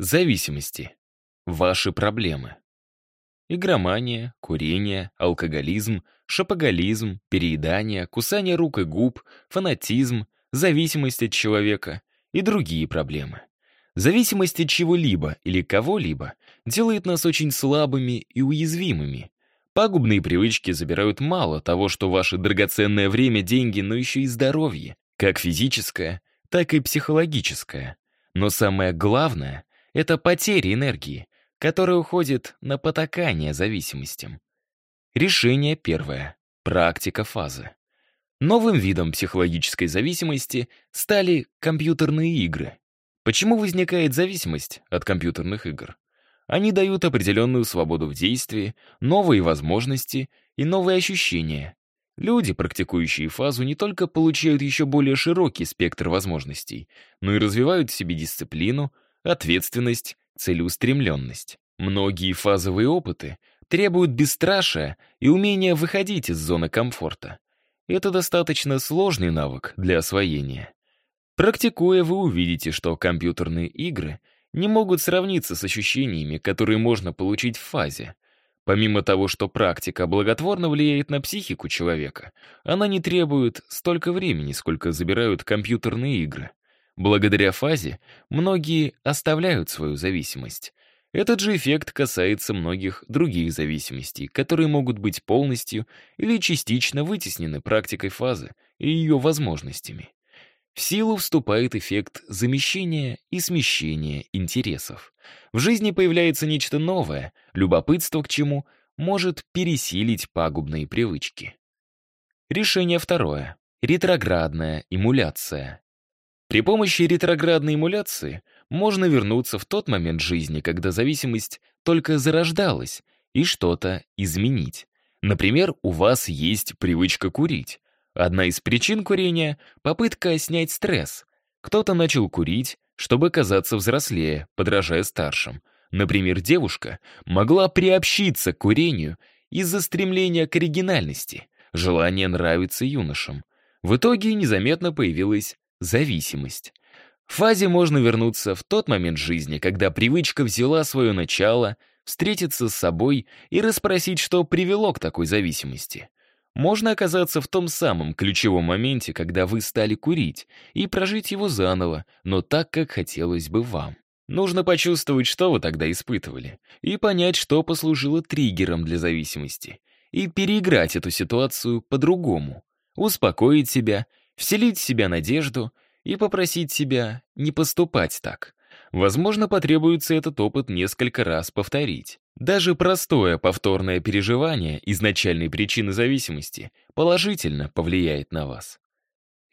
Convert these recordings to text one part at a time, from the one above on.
Зависимости. Ваши проблемы. Игромания, курение, алкоголизм, шопоголизм, переедание, кусание рук и губ, фанатизм, зависимость от человека и другие проблемы. Зависимость от чего-либо или кого-либо делает нас очень слабыми и уязвимыми. Пагубные привычки забирают мало того, что ваше драгоценное время, деньги, но еще и здоровье, как физическое, так и психологическое. Но самое главное — это потеря энергии, которая уходит на потакание зависимостям. Решение первое. Практика фазы. Новым видом психологической зависимости стали компьютерные игры. Почему возникает зависимость от компьютерных игр? Они дают определенную свободу в действии, новые возможности и новые ощущения. Люди, практикующие фазу, не только получают еще более широкий спектр возможностей, но и развивают в себе дисциплину, ответственность, целеустремленность. Многие фазовые опыты требуют бесстрашия и умения выходить из зоны комфорта. Это достаточно сложный навык для освоения. Практикуя, вы увидите, что компьютерные игры не могут сравниться с ощущениями, которые можно получить в фазе. Помимо того, что практика благотворно влияет на психику человека, она не требует столько времени, сколько забирают компьютерные игры. Благодаря фазе многие оставляют свою зависимость. Этот же эффект касается многих других зависимостей, которые могут быть полностью или частично вытеснены практикой фазы и ее возможностями. В силу вступает эффект замещения и смещения интересов. В жизни появляется нечто новое, любопытство к чему может пересилить пагубные привычки. Решение второе. Ретроградная эмуляция. При помощи ретроградной эмуляции можно вернуться в тот момент жизни, когда зависимость только зарождалась, и что-то изменить. Например, у вас есть привычка курить. Одна из причин курения — попытка снять стресс. Кто-то начал курить, чтобы казаться взрослее, подражая старшим. Например, девушка могла приобщиться к курению из-за стремления к оригинальности, желания нравиться юношам. В итоге незаметно появилась Зависимость. В фазе можно вернуться в тот момент жизни, когда привычка взяла свое начало, встретиться с собой и расспросить, что привело к такой зависимости. Можно оказаться в том самом ключевом моменте, когда вы стали курить, и прожить его заново, но так, как хотелось бы вам. Нужно почувствовать, что вы тогда испытывали, и понять, что послужило триггером для зависимости, и переиграть эту ситуацию по-другому, успокоить себя вселить в себя надежду и попросить себя не поступать так. Возможно, потребуется этот опыт несколько раз повторить. Даже простое повторное переживание изначальной причины зависимости положительно повлияет на вас.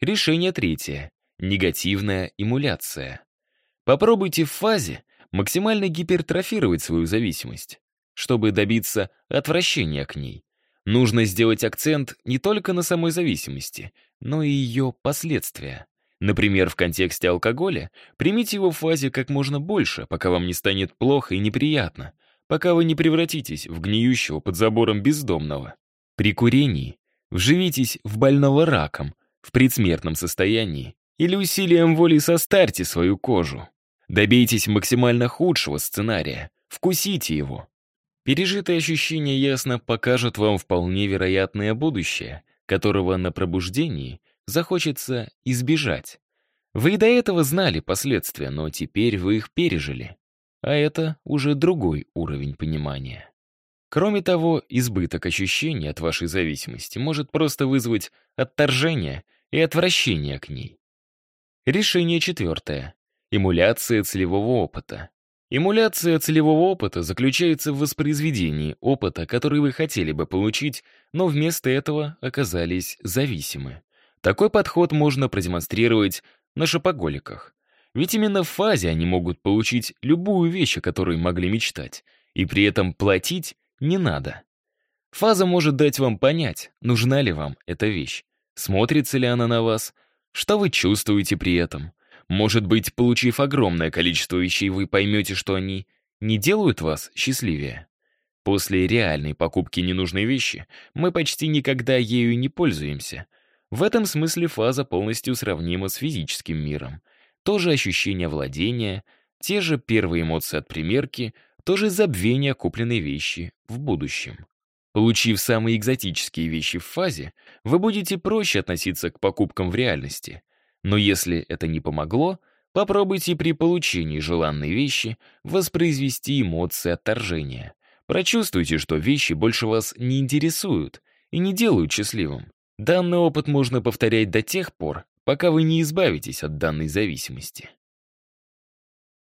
Решение третье. Негативная эмуляция. Попробуйте в фазе максимально гипертрофировать свою зависимость, чтобы добиться отвращения к ней. Нужно сделать акцент не только на самой зависимости, но и ее последствия. Например, в контексте алкоголя примите его в фазе как можно больше, пока вам не станет плохо и неприятно, пока вы не превратитесь в гниющего под забором бездомного. При курении вживитесь в больного раком, в предсмертном состоянии, или усилием воли состарьте свою кожу. Добейтесь максимально худшего сценария, вкусите его. Пережитые ощущения ясно покажут вам вполне вероятное будущее, которого на пробуждении захочется избежать. Вы и до этого знали последствия, но теперь вы их пережили. А это уже другой уровень понимания. Кроме того, избыток ощущений от вашей зависимости может просто вызвать отторжение и отвращение к ней. Решение четвертое. Эмуляция целевого опыта. Эмуляция целевого опыта заключается в воспроизведении опыта, который вы хотели бы получить, но вместо этого оказались зависимы. Такой подход можно продемонстрировать на шопоголиках. Ведь именно в фазе они могут получить любую вещь, о которой могли мечтать, и при этом платить не надо. Фаза может дать вам понять, нужна ли вам эта вещь, смотрится ли она на вас, что вы чувствуете при этом. Может быть, получив огромное количество вещей, вы поймете, что они не делают вас счастливее. После реальной покупки ненужной вещи мы почти никогда ею не пользуемся. В этом смысле фаза полностью сравнима с физическим миром. Тоже ощущение владения, Те же первые эмоции от примерки, тоже забвение купленной вещи в будущем. Получив самые экзотические вещи в фазе, вы будете проще относиться к покупкам в реальности. Но если это не помогло, попробуйте при получении желанной вещи воспроизвести эмоции отторжения. Прочувствуйте, что вещи больше вас не интересуют и не делают счастливым. Данный опыт можно повторять до тех пор, пока вы не избавитесь от данной зависимости.